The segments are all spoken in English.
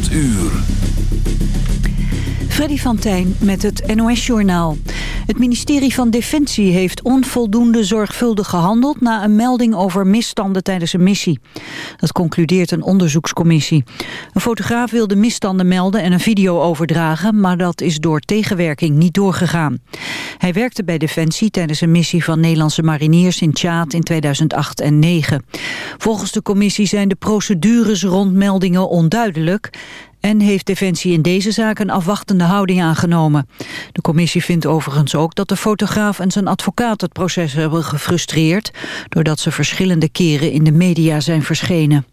8 uur. Freddy van Tijn met het NOS-journaal. Het ministerie van Defensie heeft onvoldoende zorgvuldig gehandeld... na een melding over misstanden tijdens een missie. Dat concludeert een onderzoekscommissie. Een fotograaf wilde misstanden melden en een video overdragen... maar dat is door tegenwerking niet doorgegaan. Hij werkte bij Defensie tijdens een missie van Nederlandse mariniers... in Tjaad in 2008 en 2009. Volgens de commissie zijn de procedures rond meldingen onduidelijk... En heeft Defensie in deze zaak een afwachtende houding aangenomen. De commissie vindt overigens ook dat de fotograaf en zijn advocaat het proces hebben gefrustreerd... doordat ze verschillende keren in de media zijn verschenen.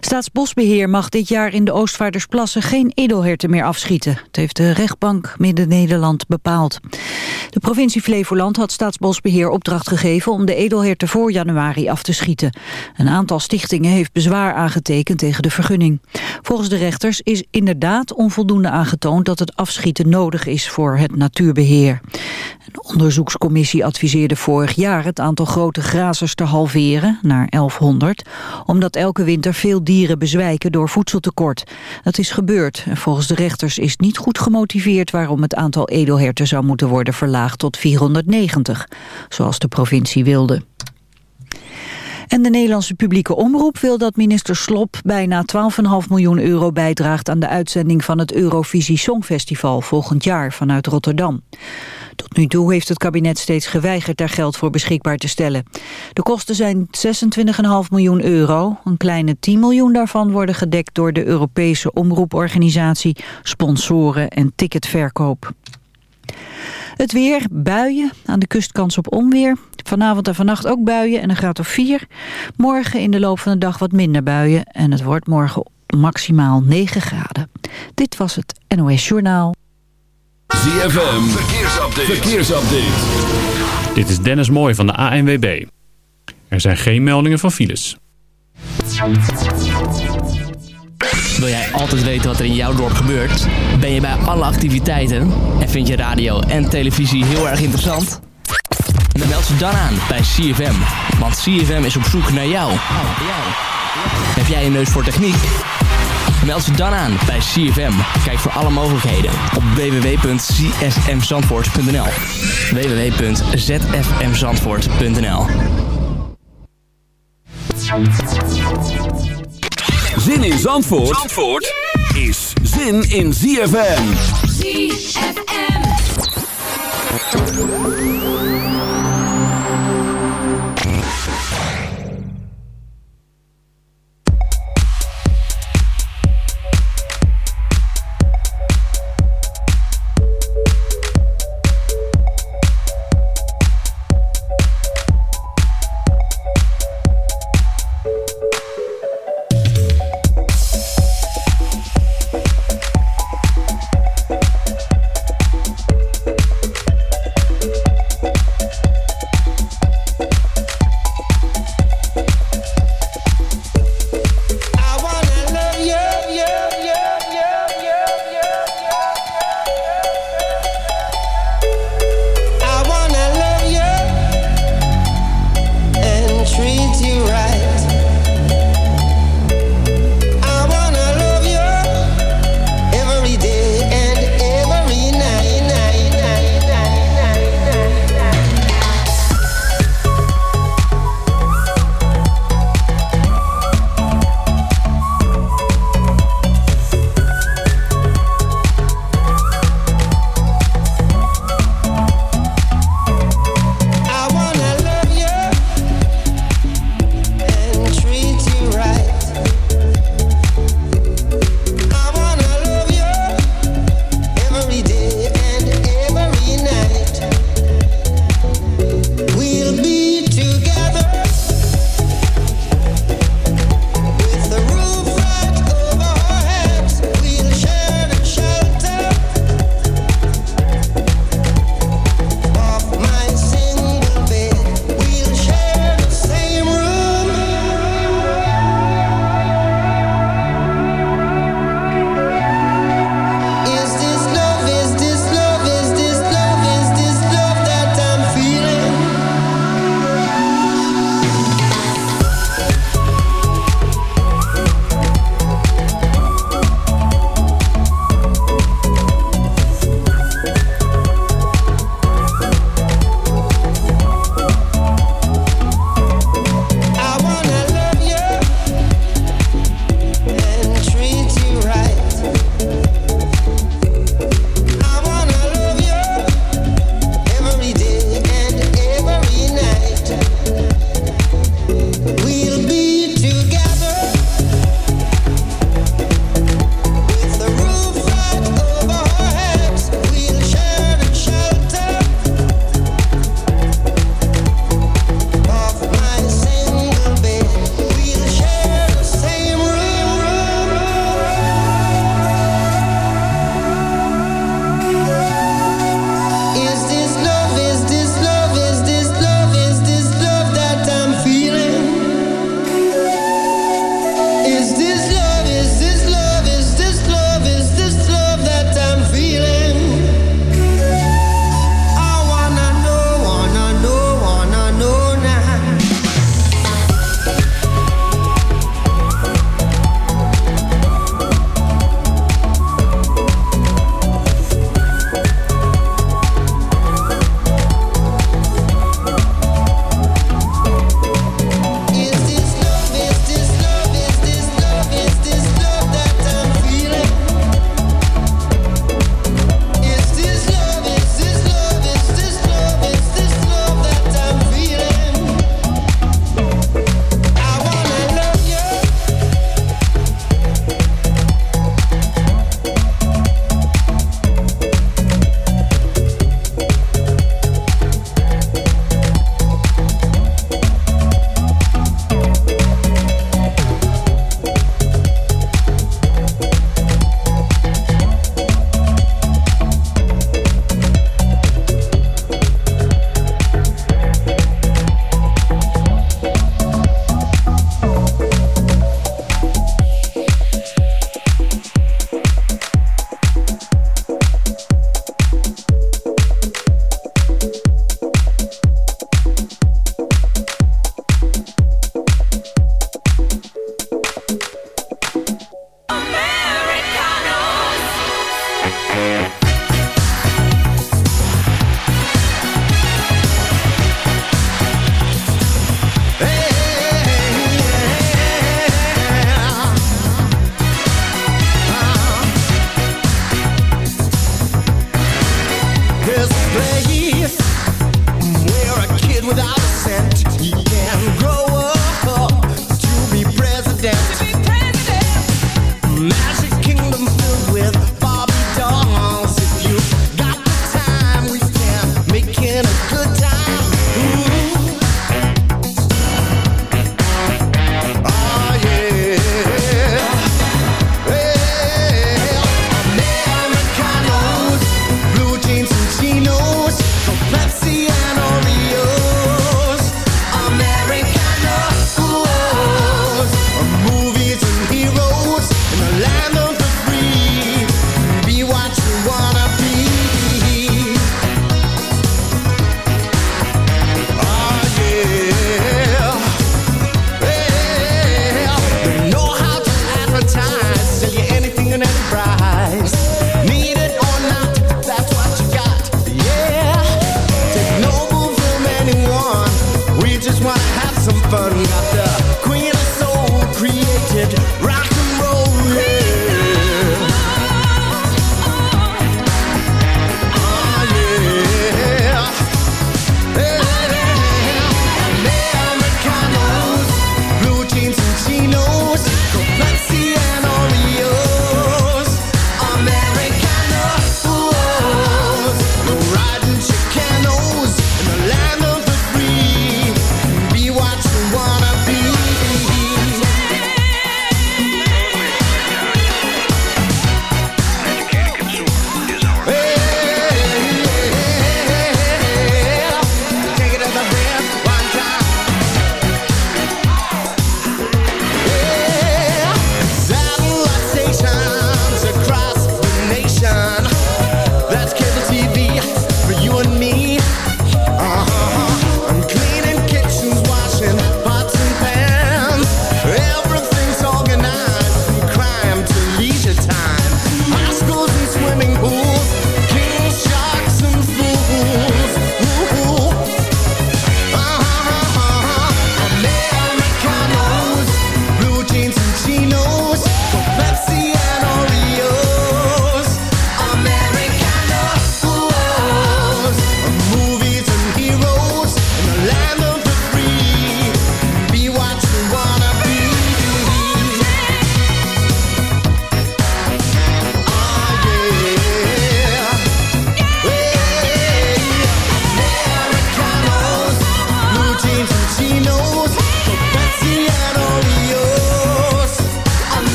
Staatsbosbeheer mag dit jaar in de Oostvaardersplassen geen edelherten meer afschieten. Het heeft de rechtbank Midden-Nederland bepaald. De provincie Flevoland had Staatsbosbeheer opdracht gegeven om de edelherten voor januari af te schieten. Een aantal stichtingen heeft bezwaar aangetekend tegen de vergunning. Volgens de rechters is inderdaad onvoldoende aangetoond dat het afschieten nodig is voor het natuurbeheer. Een onderzoekscommissie adviseerde vorig jaar het aantal grote grazers te halveren naar 1100, omdat elke winter veel dieren bezwijken door voedseltekort. Dat is gebeurd en volgens de rechters is niet goed gemotiveerd waarom het aantal edelherten zou moeten worden verlaagd tot 490, zoals de provincie wilde. En de Nederlandse publieke omroep wil dat minister Slop bijna 12,5 miljoen euro bijdraagt aan de uitzending van het Eurovisie Songfestival volgend jaar vanuit Rotterdam. Tot nu toe heeft het kabinet steeds geweigerd daar geld voor beschikbaar te stellen. De kosten zijn 26,5 miljoen euro. Een kleine 10 miljoen daarvan worden gedekt door de Europese omroeporganisatie, sponsoren en ticketverkoop. Het weer, buien, aan de kust kans op onweer. Vanavond en vannacht ook buien en een graad of 4. Morgen in de loop van de dag wat minder buien en het wordt morgen maximaal 9 graden. Dit was het NOS Journaal. ZFM, verkeersupdate. verkeersupdate. Dit is Dennis Mooij van de ANWB. Er zijn geen meldingen van files. Wil jij altijd weten wat er in jouw dorp gebeurt? Ben je bij alle activiteiten? En vind je radio en televisie heel erg interessant? Dan meld je dan aan bij CFM. Want CFM is op zoek naar jou. Heb jij een neus voor techniek? Meld je dan aan bij CFM. Kijk voor alle mogelijkheden op www.csmzandvoort.nl www.zfmzandvoort.nl Zin in Zandvoort, Zandvoort is zin in ZFM. ZFM.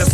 A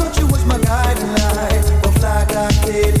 but fly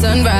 sunrise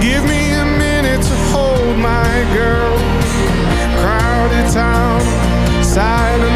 Give me a minute to hold my girl. Crowded town, silent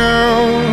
you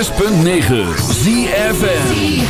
106.9 ZFN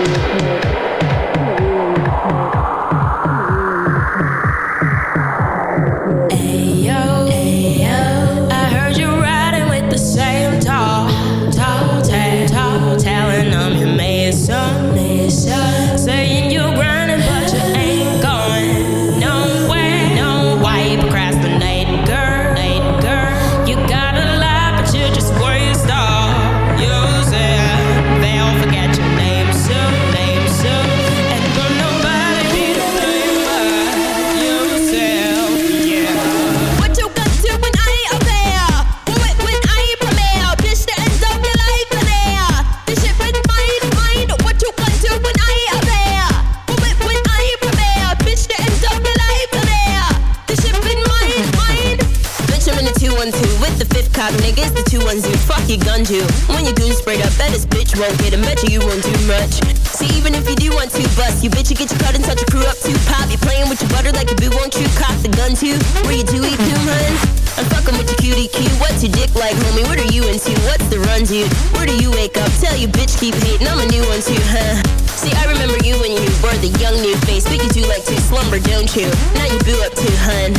210. Fuck your gun, you. When you goon sprayed up, bet this bitch won't get him. Bet you, you won't do much. See, even if you do want to bust, you bitch, you get your cut and touch your crew up too. Pop, you playing with your butter like a boo, won't you? Cock the gun too. Where you do eat coon, hun? I'm fucking with your cutie cue. What's your dick like, homie? What are you into? What's the run, dude? Where do you wake up? Tell you bitch keep hating. I'm a new one too, huh? See, I remember you when you were the young new face, but you do like to slumber, don't you? Now you boo up too, hun.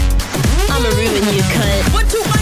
I'ma ruin you, cunt. What you want I